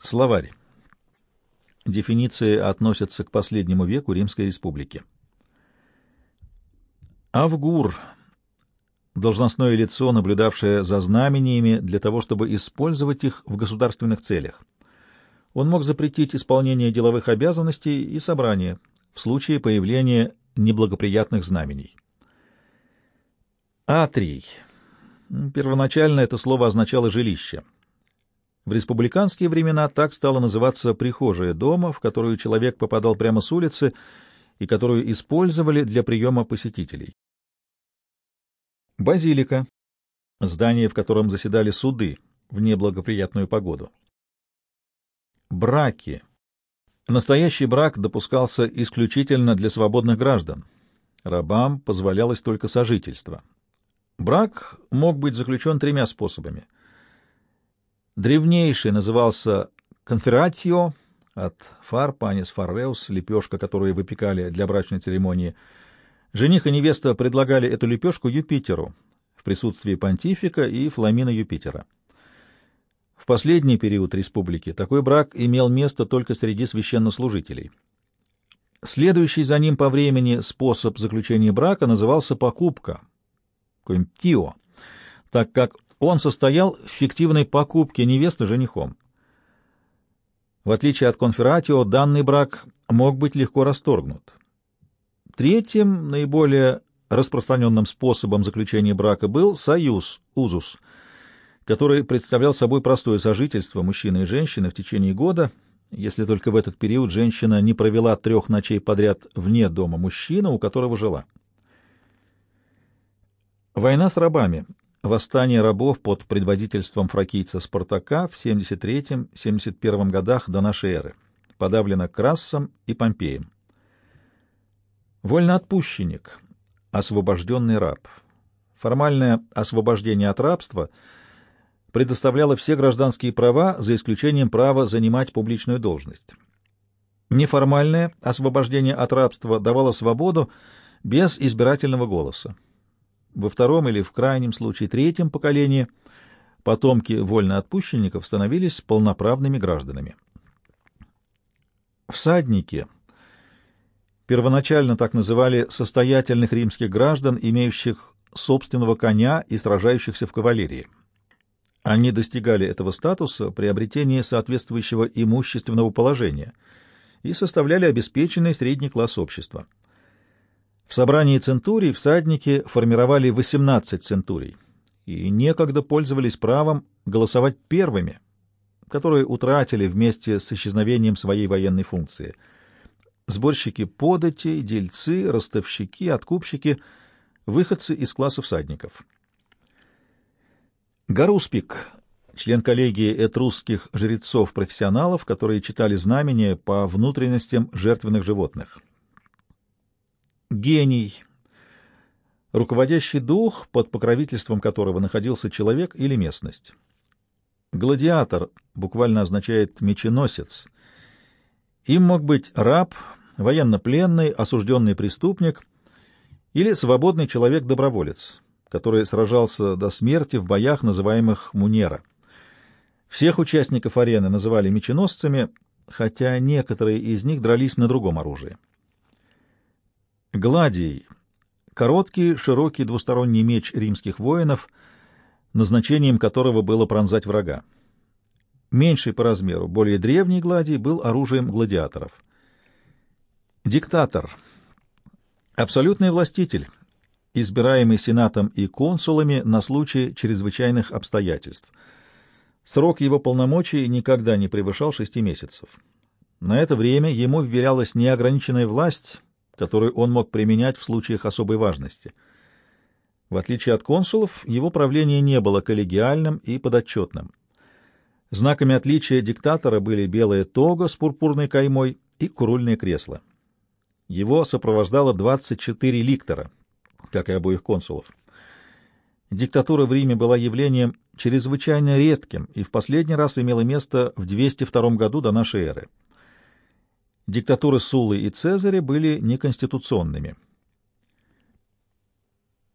Словарь. Дефиниции относятся к последнему веку Римской Республики. Авгур — должностное лицо, наблюдавшее за знамениями для того, чтобы использовать их в государственных целях. Он мог запретить исполнение деловых обязанностей и собрания в случае появления неблагоприятных знамений. Атрий. Первоначально это слово означало «жилище». В республиканские времена так стало называться прихожая дома, в которую человек попадал прямо с улицы и которую использовали для приема посетителей. Базилика — здание, в котором заседали суды в неблагоприятную погоду. Браки. Настоящий брак допускался исключительно для свободных граждан. Рабам позволялось только сожительство. Брак мог быть заключен тремя способами. Древнейший назывался конфератио, от фар, панис фарреус, лепешка, которую выпекали для брачной церемонии. Жених и невеста предлагали эту лепешку Юпитеру в присутствии понтифика и фламина Юпитера. В последний период республики такой брак имел место только среди священнослужителей. Следующий за ним по времени способ заключения брака назывался покупка, Коимтио, так как он состоял в фиктивной покупке невесты женихом. В отличие от конфератио, данный брак мог быть легко расторгнут. Третьим, наиболее распространенным способом заключения брака был союз, узус, который представлял собой простое сожительство мужчины и женщины в течение года, если только в этот период женщина не провела трех ночей подряд вне дома мужчины, у которого жила. Война с рабами. Восстание рабов под предводительством фракийца Спартака в 73-71 годах до нашей эры. Подавлено Крассом и Помпеем. Вольноотпущенник. Освобожденный раб. Формальное освобождение от рабства предоставляло все гражданские права, за исключением права занимать публичную должность. Неформальное освобождение от рабства давало свободу без избирательного голоса во втором или в крайнем случае третьем поколении потомки вольноотпущенников становились полноправными гражданами. Всадники первоначально так называли состоятельных римских граждан, имеющих собственного коня и сражающихся в кавалерии. Они достигали этого статуса при обретении соответствующего имущественного положения и составляли обеспеченный средний класс общества. В собрании центурий всадники формировали 18 центурий и некогда пользовались правом голосовать первыми, которые утратили вместе с исчезновением своей военной функции. Сборщики податей, дельцы, ростовщики, откупщики — выходцы из класса всадников. Гаруспик — член коллегии этрусских жрецов-профессионалов, которые читали знамения по внутренностям жертвенных животных — Гений — руководящий дух, под покровительством которого находился человек или местность. Гладиатор буквально означает «меченосец». Им мог быть раб, военнопленный, осужденный преступник или свободный человек-доброволец, который сражался до смерти в боях, называемых мунера. Всех участников арены называли меченосцами, хотя некоторые из них дрались на другом оружии. Гладий — короткий, широкий двусторонний меч римских воинов, назначением которого было пронзать врага. Меньший по размеру, более древний гладий был оружием гладиаторов. Диктатор — абсолютный властитель, избираемый сенатом и консулами на случай чрезвычайных обстоятельств. Срок его полномочий никогда не превышал шести месяцев. На это время ему вверялась неограниченная власть, которую он мог применять в случаях особой важности. В отличие от консулов, его правление не было коллегиальным и подотчетным. Знаками отличия диктатора были белая тога с пурпурной каймой и курульное кресло. Его сопровождало 24 ликтора, как и обоих консулов. Диктатура в Риме была явлением чрезвычайно редким и в последний раз имела место в 202 году до нашей эры. Диктатуры Сулы и Цезаря были неконституционными.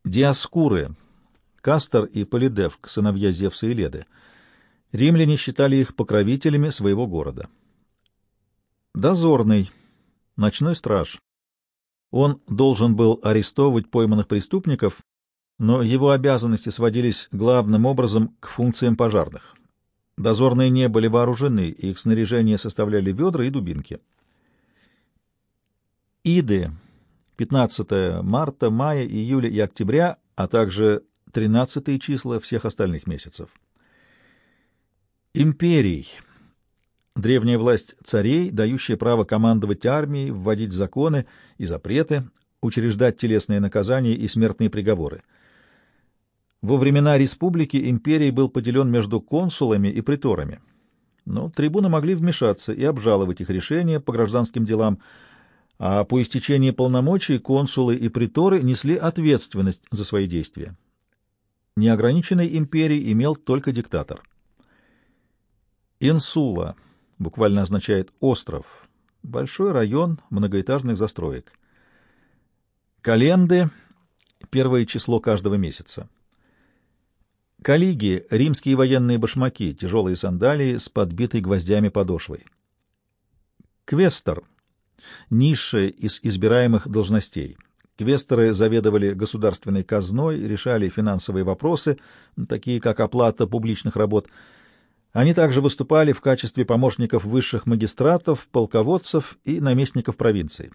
Диаскуры, Кастор и Полидевк, сыновья Зевса и Леды. Римляне считали их покровителями своего города. Дозорный, ночной страж. Он должен был арестовывать пойманных преступников, но его обязанности сводились главным образом к функциям пожарных. Дозорные не были вооружены, их снаряжение составляли ведра и дубинки. Иды 15 марта, мая, июля и октября, а также 13 числа всех остальных месяцев. Империй. Древняя власть царей, дающая право командовать армией, вводить законы и запреты, учреждать телесные наказания и смертные приговоры. Во времена республики империй был поделен между консулами и приторами, но трибуны могли вмешаться и обжаловать их решения по гражданским делам, а по истечении полномочий консулы и приторы несли ответственность за свои действия. Неограниченной империей имел только диктатор. Инсула буквально означает «остров», большой район многоэтажных застроек. Календы — первое число каждого месяца. Калиги — римские военные башмаки, тяжелые сандалии с подбитой гвоздями подошвой. Квестор низшая из избираемых должностей. Квесторы заведовали государственной казной, решали финансовые вопросы, такие как оплата публичных работ. Они также выступали в качестве помощников высших магистратов, полководцев и наместников провинций.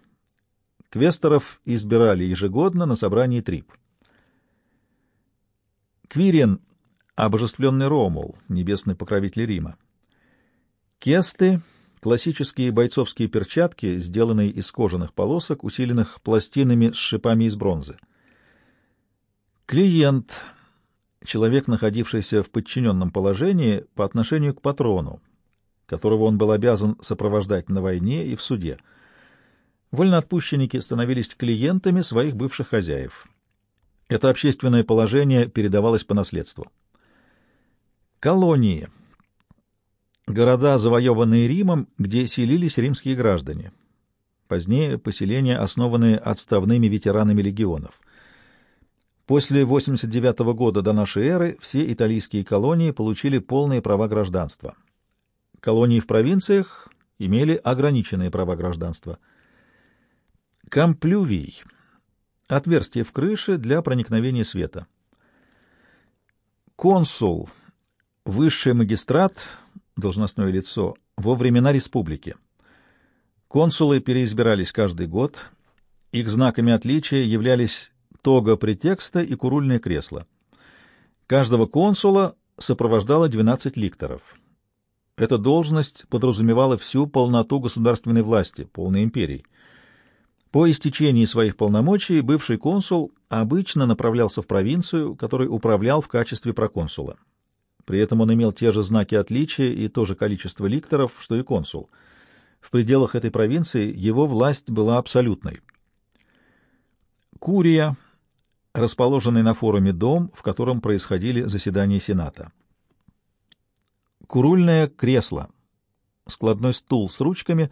Квесторов избирали ежегодно на собрании ТРИП. Квирин — обожествленный Ромул, небесный покровитель Рима. Кесты — Классические бойцовские перчатки, сделанные из кожаных полосок, усиленных пластинами с шипами из бронзы. Клиент — человек, находившийся в подчиненном положении по отношению к патрону, которого он был обязан сопровождать на войне и в суде. Вольноотпущенники становились клиентами своих бывших хозяев. Это общественное положение передавалось по наследству. Колонии — города, завоеванные Римом, где селились римские граждане. Позднее поселения, основанные отставными ветеранами легионов. После 89 года до нашей эры все итальянские колонии получили полные права гражданства. Колонии в провинциях имели ограниченные права гражданства. Камплювий — отверстие в крыше для проникновения света. Консул — высший магистрат — должностное лицо, во времена республики. Консулы переизбирались каждый год, их знаками отличия являлись тога претекста и курульное кресло. Каждого консула сопровождало 12 ликторов. Эта должность подразумевала всю полноту государственной власти, полной империи. По истечении своих полномочий бывший консул обычно направлялся в провинцию, которой управлял в качестве проконсула. При этом он имел те же знаки отличия и то же количество ликторов, что и консул. В пределах этой провинции его власть была абсолютной. Курия, расположенный на форуме дом, в котором происходили заседания Сената. Курульное кресло, складной стул с ручками,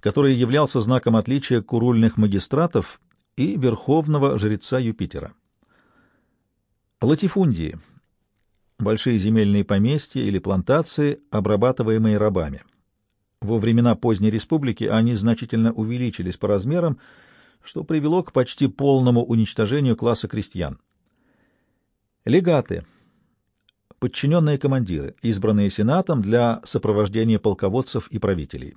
который являлся знаком отличия курульных магистратов и верховного жреца Юпитера. Латифундии — большие земельные поместья или плантации, обрабатываемые рабами. Во времена поздней республики они значительно увеличились по размерам, что привело к почти полному уничтожению класса крестьян. Легаты — подчиненные командиры, избранные сенатом для сопровождения полководцев и правителей.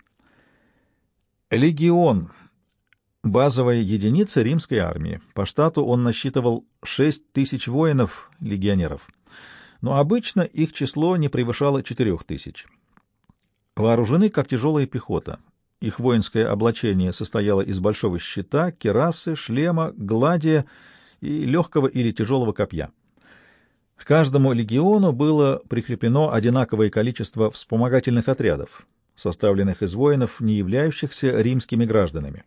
Легион — базовая единица римской армии. По штату он насчитывал 6 тысяч воинов, легионеров — но обычно их число не превышало четырех тысяч. Вооружены как тяжелая пехота. Их воинское облачение состояло из большого щита, керасы, шлема, гладия и легкого или тяжелого копья. К каждому легиону было прикреплено одинаковое количество вспомогательных отрядов, составленных из воинов, не являющихся римскими гражданами.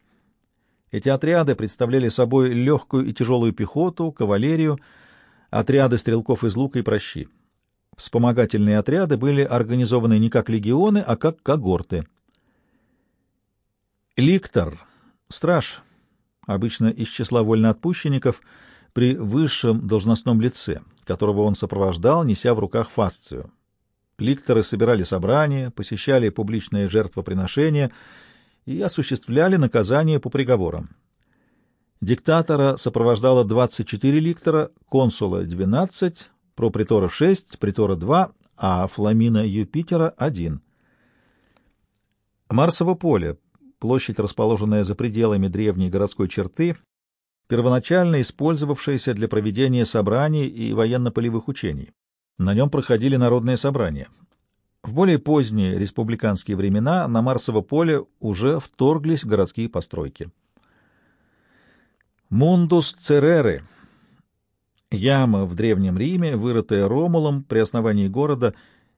Эти отряды представляли собой легкую и тяжелую пехоту, кавалерию, отряды стрелков из лука и прощи. Вспомогательные отряды были организованы не как легионы, а как когорты. Ликтор, страж, обычно из числа вольноотпущенников, при высшем должностном лице, которого он сопровождал, неся в руках фасцию. Ликторы собирали собрания, посещали публичные жертвоприношения и осуществляли наказание по приговорам. Диктатора сопровождало 24 ликтора, консула — 12, пропритора — 6, притора — 2, а Фламина Юпитера — 1. Марсово поле, площадь, расположенная за пределами древней городской черты, первоначально использовавшаяся для проведения собраний и военно-полевых учений. На нем проходили народные собрания. В более поздние республиканские времена на Марсово поле уже вторглись городские постройки. Мундус Цереры — яма в Древнем Риме, вырытая Ромулом при основании города,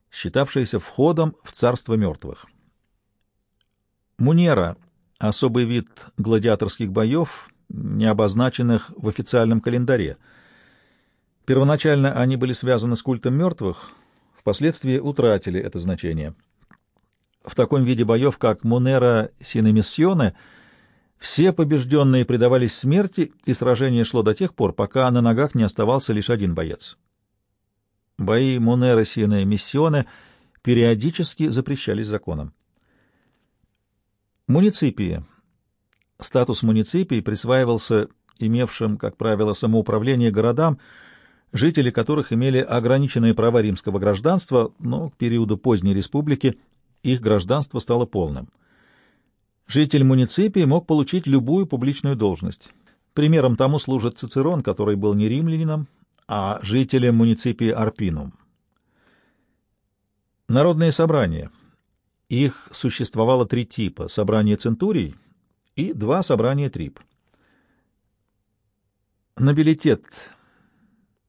считавшаяся входом в царство мертвых. Мунера — особый вид гладиаторских боев, не обозначенных в официальном календаре. Первоначально они были связаны с культом мертвых, впоследствии утратили это значение. В таком виде боев, как Мунера Синемиссионе, все побежденные предавались смерти, и сражение шло до тех пор, пока на ногах не оставался лишь один боец. Бои Мунера Синемиссионе периодически запрещались законом. Муниципии Статус муниципий присваивался имевшим, как правило, самоуправление городам, жители которых имели ограниченные права римского гражданства, но к периоду поздней республики их гражданство стало полным. Житель муниципии мог получить любую публичную должность. Примером тому служит Цицерон, который был не римлянином, а жителем муниципии Арпинум. Народные собрания. Их существовало три типа. Собрание центурий — и два собрания трип. Нобилитет.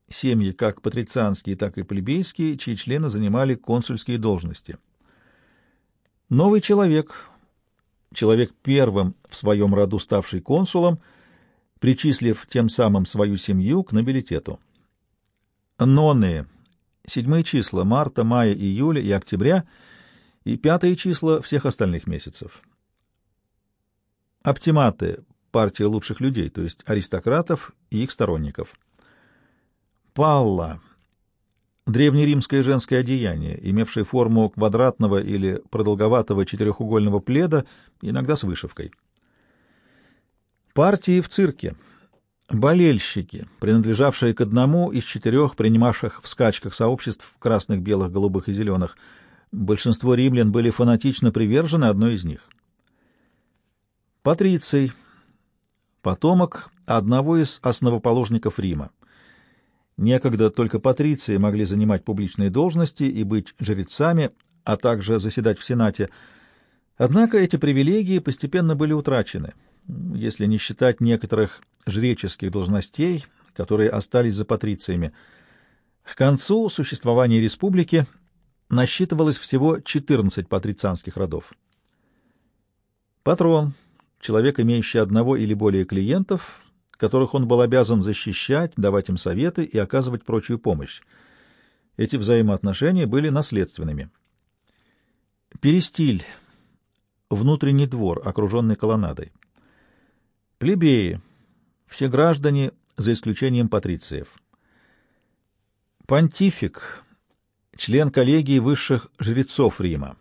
Семьи как патрицианские, так и плебейские, чьи члены занимали консульские должности. Новый человек, человек первым в своем роду ставший консулом, причислив тем самым свою семью к нобилитету. Нонные. Седьмые числа марта, мая, июля и октября и пятые числа всех остальных месяцев. Оптиматы — партия лучших людей, то есть аристократов и их сторонников. Палла — древнеримское женское одеяние, имевшее форму квадратного или продолговатого четырехугольного пледа, иногда с вышивкой. Партии в цирке — болельщики, принадлежавшие к одному из четырех принимавших в скачках сообществ красных, белых, голубых и зеленых. Большинство римлян были фанатично привержены одной из них — Патриций, потомок одного из основоположников Рима. Некогда только патриции могли занимать публичные должности и быть жрецами, а также заседать в Сенате. Однако эти привилегии постепенно были утрачены, если не считать некоторых жреческих должностей, которые остались за патрициями. К концу существования республики насчитывалось всего 14 патрицианских родов. Патрон — человек, имеющий одного или более клиентов, которых он был обязан защищать, давать им советы и оказывать прочую помощь. Эти взаимоотношения были наследственными. Перестиль. Внутренний двор, окруженный колоннадой. Плебеи. Все граждане, за исключением патрициев. Понтифик. Член коллегии высших жрецов Рима.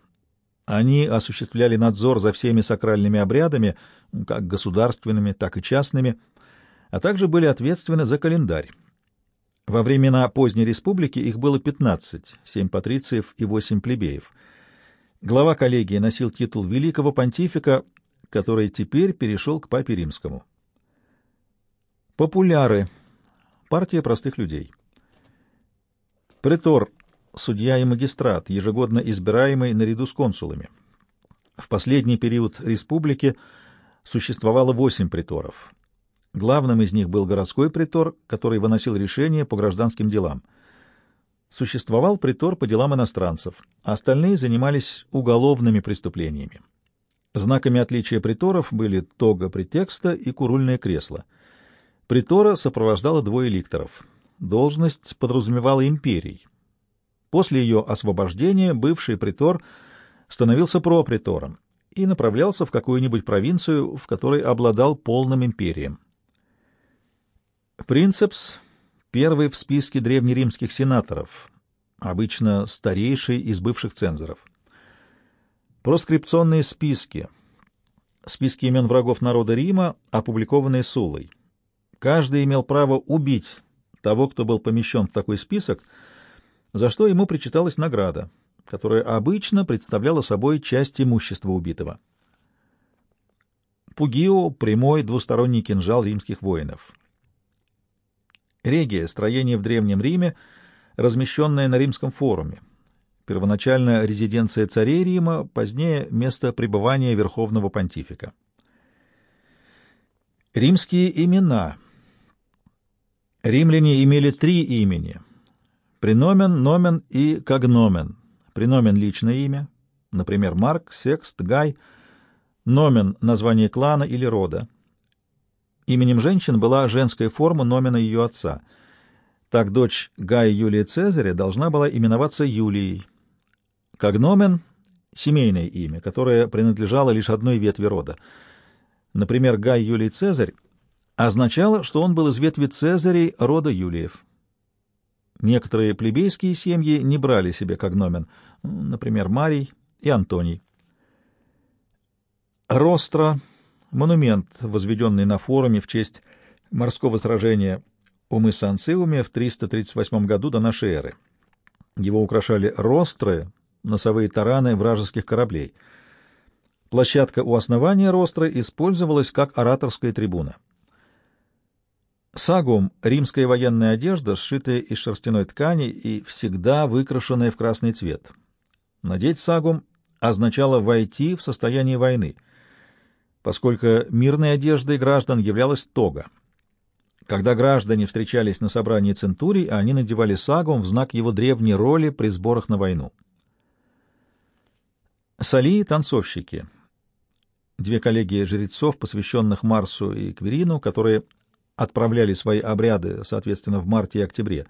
Они осуществляли надзор за всеми сакральными обрядами, как государственными, так и частными, а также были ответственны за календарь. Во времена поздней республики их было 15, 7 патрициев и 8 плебеев. Глава коллегии носил титул великого понтифика, который теперь перешел к папе римскому. Популяры. Партия простых людей. Претор судья и магистрат, ежегодно избираемый наряду с консулами. В последний период республики существовало восемь приторов. Главным из них был городской притор, который выносил решения по гражданским делам. Существовал притор по делам иностранцев, а остальные занимались уголовными преступлениями. Знаками отличия приторов были тога претекста и курульное кресло. Притора сопровождало двое ликторов. Должность подразумевала империй, После ее освобождения бывший притор становился пропритором и направлялся в какую-нибудь провинцию, в которой обладал полным империем. Принцепс — первый в списке древнеримских сенаторов, обычно старейший из бывших цензоров. Проскрипционные списки. Списки имен врагов народа Рима, опубликованные Сулой. Каждый имел право убить того, кто был помещен в такой список, за что ему причиталась награда, которая обычно представляла собой часть имущества убитого. Пугио — прямой двусторонний кинжал римских воинов. Регия — строение в Древнем Риме, размещенное на Римском форуме. Первоначально резиденция царей Рима, позднее место пребывания Верховного Понтифика. Римские имена — Римляне имели три имени — преномен, номен и когномен. Преномен — личное имя, например, Марк, Секст, Гай. Номен — название клана или рода. Именем женщин была женская форма номена ее отца. Так дочь Гая Юлия Цезаря должна была именоваться Юлией. Когномен — семейное имя, которое принадлежало лишь одной ветви рода. Например, Гай Юлий Цезарь означало, что он был из ветви Цезарей рода Юлиев. Некоторые плебейские семьи не брали себе когномен, например, Марий и Антоний. Ростра — монумент, возведенный на форуме в честь морского сражения у мыса Анциуме в 338 году до нашей эры. Его украшали ростры, носовые тараны вражеских кораблей. Площадка у основания ростры использовалась как ораторская трибуна. Сагум — римская военная одежда, сшитая из шерстяной ткани и всегда выкрашенная в красный цвет. Надеть сагум означало войти в состояние войны, поскольку мирной одеждой граждан являлась тога. Когда граждане встречались на собрании центурий, они надевали сагум в знак его древней роли при сборах на войну. Салии — танцовщики. Две коллеги жрецов, посвященных Марсу и Кверину, которые отправляли свои обряды, соответственно, в марте и октябре.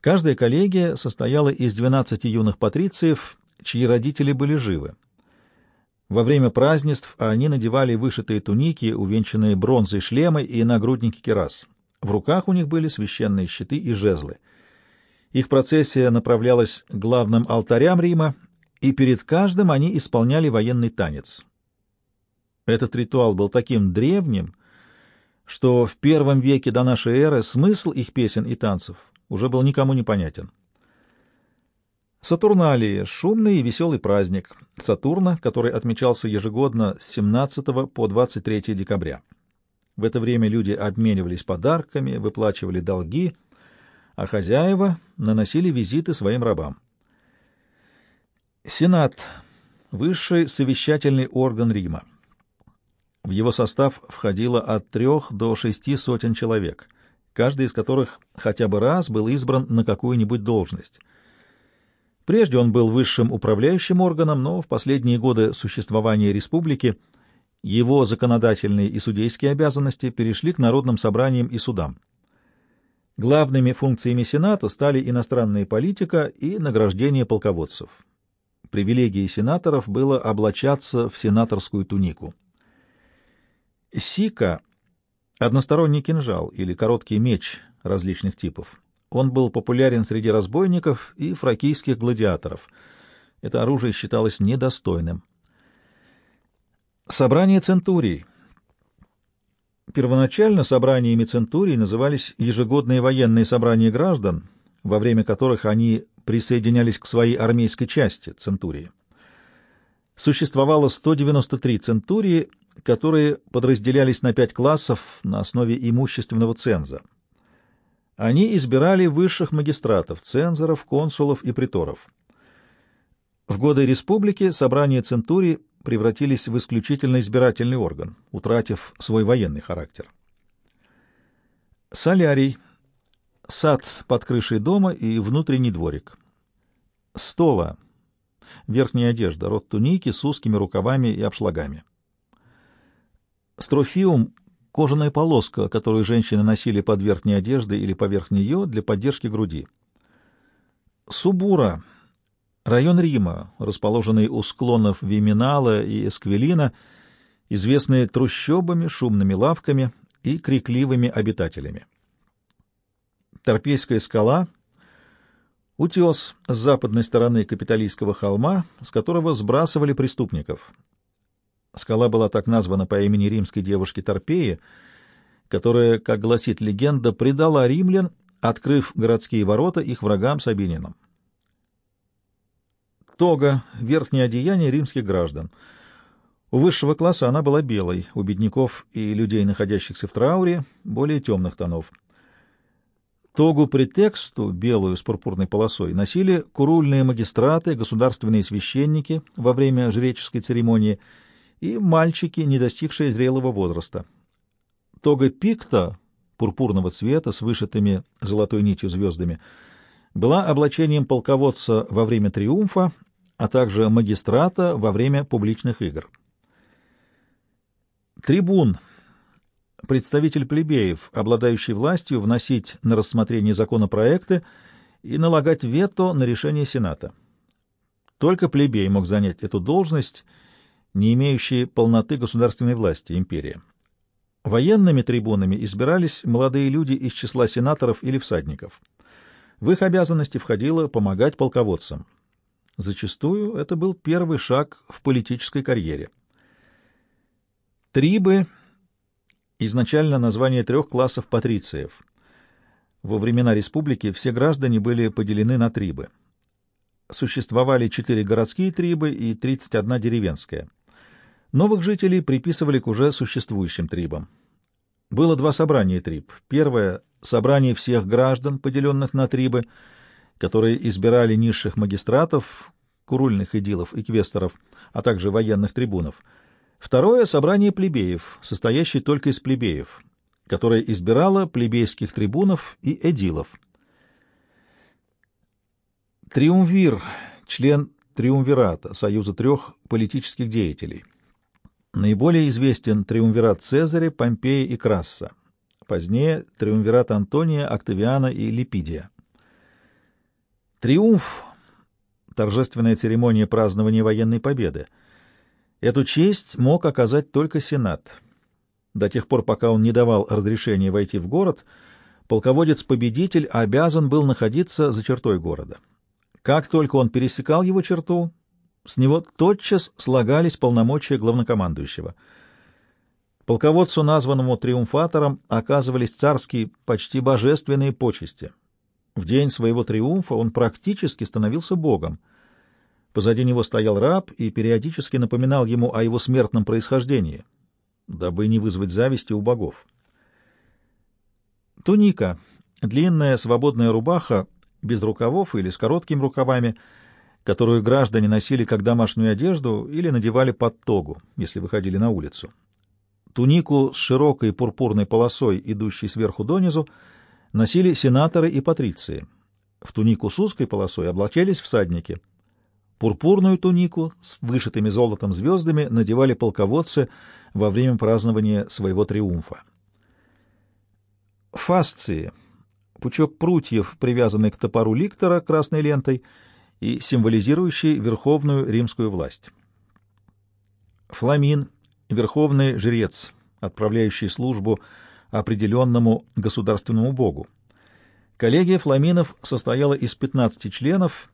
Каждая коллегия состояла из 12 юных патрициев, чьи родители были живы. Во время празднеств они надевали вышитые туники, увенчанные бронзой шлемы и нагрудники керас. В руках у них были священные щиты и жезлы. Их процессия направлялась к главным алтарям Рима, и перед каждым они исполняли военный танец. Этот ритуал был таким древним, что в первом веке до нашей эры смысл их песен и танцев уже был никому не понятен. Сатурналии — шумный и веселый праздник Сатурна, который отмечался ежегодно с 17 по 23 декабря. В это время люди обменивались подарками, выплачивали долги, а хозяева наносили визиты своим рабам. Сенат — высший совещательный орган Рима. В его состав входило от трех до шести сотен человек, каждый из которых хотя бы раз был избран на какую-нибудь должность. Прежде он был высшим управляющим органом, но в последние годы существования республики его законодательные и судейские обязанности перешли к народным собраниям и судам. Главными функциями Сената стали иностранная политика и награждение полководцев. Привилегией сенаторов было облачаться в сенаторскую тунику. Сика — односторонний кинжал или короткий меч различных типов. Он был популярен среди разбойников и фракийских гладиаторов. Это оружие считалось недостойным. Собрание центурий. Первоначально собраниями центурий назывались ежегодные военные собрания граждан, во время которых они присоединялись к своей армейской части, центурии. Существовало 193 центурии которые подразделялись на пять классов на основе имущественного ценза. Они избирали высших магистратов, цензоров, консулов и приторов. В годы республики собрания центурии превратились в исключительно избирательный орган, утратив свой военный характер. Солярий — сад под крышей дома и внутренний дворик. Стола — верхняя одежда, рот туники с узкими рукавами и обшлагами. Строфиум — кожаная полоска, которую женщины носили под верхней одеждой или поверх нее для поддержки груди. Субура — район Рима, расположенный у склонов Виминала и Эсквилина, известный трущобами, шумными лавками и крикливыми обитателями. Торпейская скала Утес с западной стороны Капитолийского холма, с которого сбрасывали преступников. Скала была так названа по имени римской девушки Торпеи, которая, как гласит легенда, предала римлян, открыв городские ворота их врагам Сабининам. Тога — верхнее одеяние римских граждан. У высшего класса она была белой, у бедняков и людей, находящихся в трауре, более темных тонов. Тогу претексту, белую с пурпурной полосой, носили курульные магистраты, государственные священники во время жреческой церемонии и мальчики, не достигшие зрелого возраста. Тога пикта, пурпурного цвета с вышитыми золотой нитью звездами, была облачением полководца во время триумфа а также магистрата во время публичных игр. Трибун — представитель плебеев, обладающий властью вносить на рассмотрение законопроекты и налагать вето на решение Сената. Только плебей мог занять эту должность, не имеющие полноты государственной власти, империя. Военными трибунами избирались молодые люди из числа сенаторов или всадников. В их обязанности входило помогать полководцам. Зачастую это был первый шаг в политической карьере. Трибы — изначально название трех классов патрициев. Во времена республики все граждане были поделены на трибы. Существовали четыре городские трибы и 31 деревенская. Новых жителей приписывали к уже существующим трибам. Было два собрания триб. Первое — собрание всех граждан, поделенных на трибы — которые избирали низших магистратов, курульных идилов и квесторов, а также военных трибунов. Второе — собрание плебеев, состоящее только из плебеев, которое избирало плебейских трибунов и эдилов. Триумвир — член триумвирата, союза трех политических деятелей. Наиболее известен триумвират Цезаря, Помпея и Красса. Позднее — триумвират Антония, Октавиана и Липидия. Триумф — торжественная церемония празднования военной победы. Эту честь мог оказать только Сенат. До тех пор, пока он не давал разрешения войти в город, полководец-победитель обязан был находиться за чертой города. Как только он пересекал его черту, с него тотчас слагались полномочия главнокомандующего. Полководцу, названному триумфатором, оказывались царские, почти божественные почести — в день своего триумфа он практически становился богом. Позади него стоял раб и периодически напоминал ему о его смертном происхождении, дабы не вызвать зависти у богов. Туника — длинная свободная рубаха, без рукавов или с короткими рукавами, которую граждане носили как домашнюю одежду или надевали под тогу, если выходили на улицу. Тунику с широкой пурпурной полосой, идущей сверху донизу, — носили сенаторы и патриции. В тунику с узкой полосой облачались всадники. Пурпурную тунику с вышитыми золотом звездами надевали полководцы во время празднования своего триумфа. Фасции — пучок прутьев, привязанный к топору ликтора красной лентой и символизирующий верховную римскую власть. Фламин — верховный жрец, отправляющий службу определенному государственному богу. Коллегия фламинов состояла из 15 членов,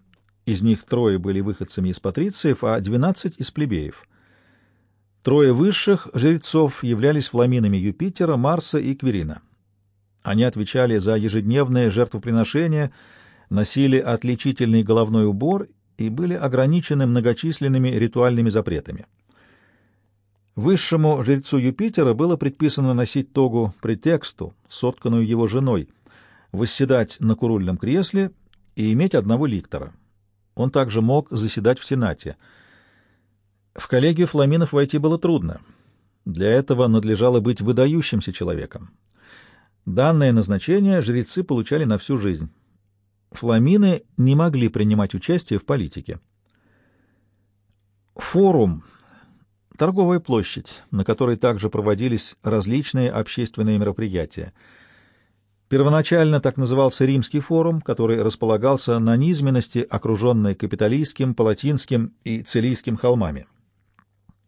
из них трое были выходцами из патрициев, а 12 — из плебеев. Трое высших жрецов являлись фламинами Юпитера, Марса и Кверина. Они отвечали за ежедневное жертвоприношение, носили отличительный головной убор и были ограничены многочисленными ритуальными запретами. Высшему жрецу Юпитера было предписано носить тогу претексту, сотканную его женой, восседать на курульном кресле и иметь одного ликтора. Он также мог заседать в Сенате. В коллегию фламинов войти было трудно. Для этого надлежало быть выдающимся человеком. Данное назначение жрецы получали на всю жизнь. Фламины не могли принимать участие в политике. Форум торговая площадь, на которой также проводились различные общественные мероприятия. Первоначально так назывался Римский форум, который располагался на низменности, окруженной Капитолийским, Палатинским и Целийским холмами.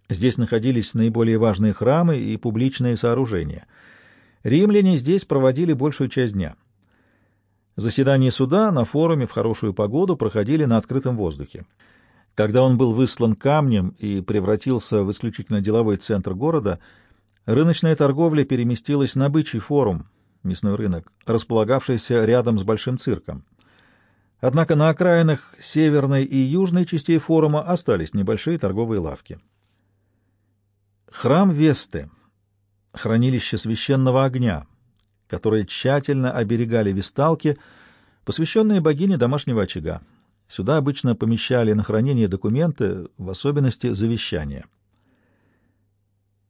Здесь находились наиболее важные храмы и публичные сооружения. Римляне здесь проводили большую часть дня. Заседания суда на форуме в хорошую погоду проходили на открытом воздухе. Когда он был выслан камнем и превратился в исключительно деловой центр города, рыночная торговля переместилась на бычий форум, мясной рынок, располагавшийся рядом с большим цирком. Однако на окраинах северной и южной частей форума остались небольшие торговые лавки. Храм Весты, хранилище священного огня, которые тщательно оберегали висталки, посвященные богине домашнего очага. Сюда обычно помещали на хранение документы, в особенности завещания.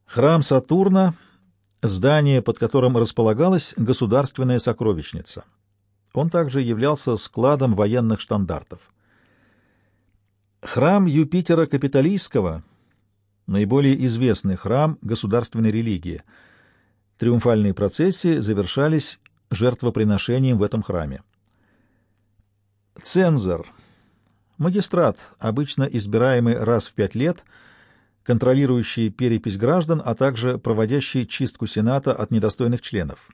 Храм Сатурна — здание, под которым располагалась государственная сокровищница. Он также являлся складом военных штандартов. Храм Юпитера Капитолийского — наиболее известный храм государственной религии — Триумфальные процессии завершались жертвоприношением в этом храме. Цензор, магистрат, обычно избираемый раз в пять лет, контролирующий перепись граждан, а также проводящий чистку Сената от недостойных членов.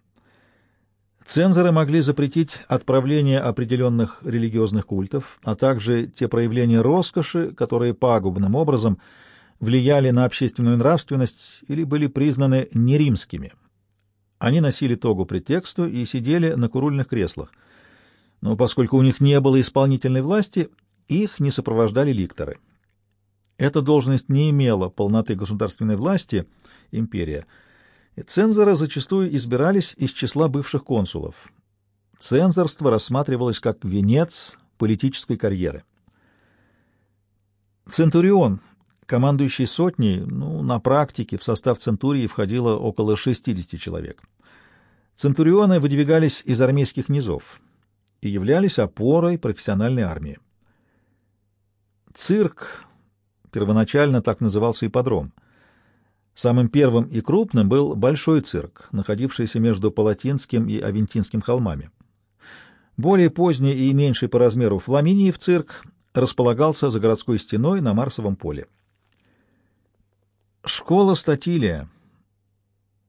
Цензоры могли запретить отправление определенных религиозных культов, а также те проявления роскоши, которые пагубным образом влияли на общественную нравственность или были признаны неримскими. Они носили тогу претексту и сидели на курульных креслах. Но поскольку у них не было исполнительной власти, их не сопровождали ликторы. Эта должность не имела полноты государственной власти, империя. Цензоры зачастую избирались из числа бывших консулов. Цензорство рассматривалось как венец политической карьеры. Центурион — командующий сотней, ну, на практике в состав Центурии входило около 60 человек. Центурионы выдвигались из армейских низов и являлись опорой профессиональной армии. Цирк, первоначально так назывался ипподром, самым первым и крупным был Большой цирк, находившийся между Палатинским и Авентинским холмами. Более поздний и меньший по размеру Фламиниев цирк располагался за городской стеной на Марсовом поле. Школа Статилия.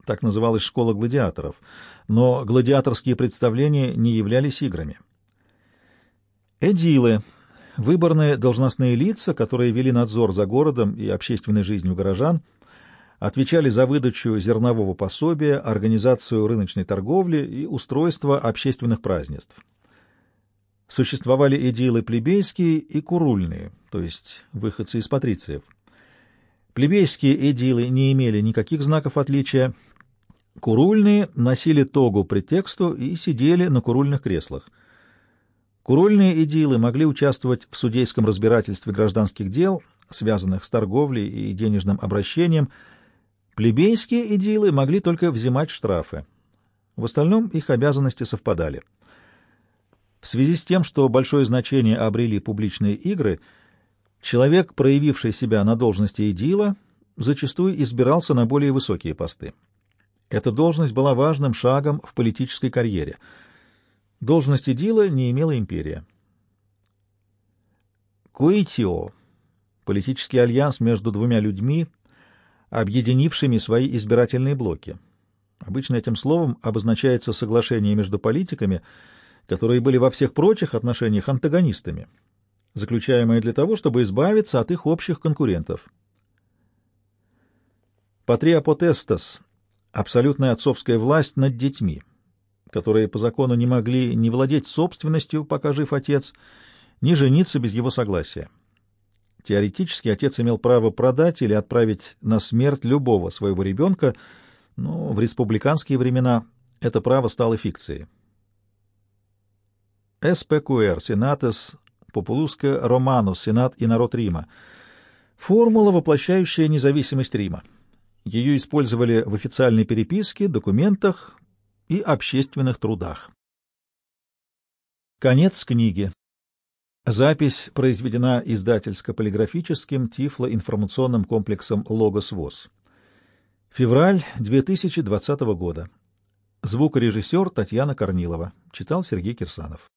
Так называлась школа гладиаторов, но гладиаторские представления не являлись играми. Эдилы — выборные должностные лица, которые вели надзор за городом и общественной жизнью горожан, отвечали за выдачу зернового пособия, организацию рыночной торговли и устройство общественных празднеств. Существовали эдилы плебейские и курульные, то есть выходцы из патрициев. Плебейские эдилы не имели никаких знаков отличия. Курульные носили тогу претексту и сидели на курульных креслах. Курульные эдилы могли участвовать в судейском разбирательстве гражданских дел, связанных с торговлей и денежным обращением. Плебейские эдилы могли только взимать штрафы. В остальном их обязанности совпадали. В связи с тем, что большое значение обрели публичные игры — Человек, проявивший себя на должности идила, зачастую избирался на более высокие посты. Эта должность была важным шагом в политической карьере. Должность идила не имела империя. Коитио — политический альянс между двумя людьми, объединившими свои избирательные блоки. Обычно этим словом обозначается соглашение между политиками, которые были во всех прочих отношениях антагонистами — заключаемое для того, чтобы избавиться от их общих конкурентов. Патриапотестас — абсолютная отцовская власть над детьми, которые по закону не могли ни владеть собственностью, пока жив отец, ни жениться без его согласия. Теоретически отец имел право продать или отправить на смерть любого своего ребенка, но в республиканские времена это право стало фикцией. СПКР, Сенатес, Популуска Роману, Сенат и народ Рима. Формула, воплощающая независимость Рима. Ее использовали в официальной переписке, документах и общественных трудах. Конец книги. Запись произведена издательско-полиграфическим тифлоинформационным комплексом «Логос ВОЗ». Февраль 2020 года. Звукорежиссер Татьяна Корнилова. Читал Сергей Кирсанов.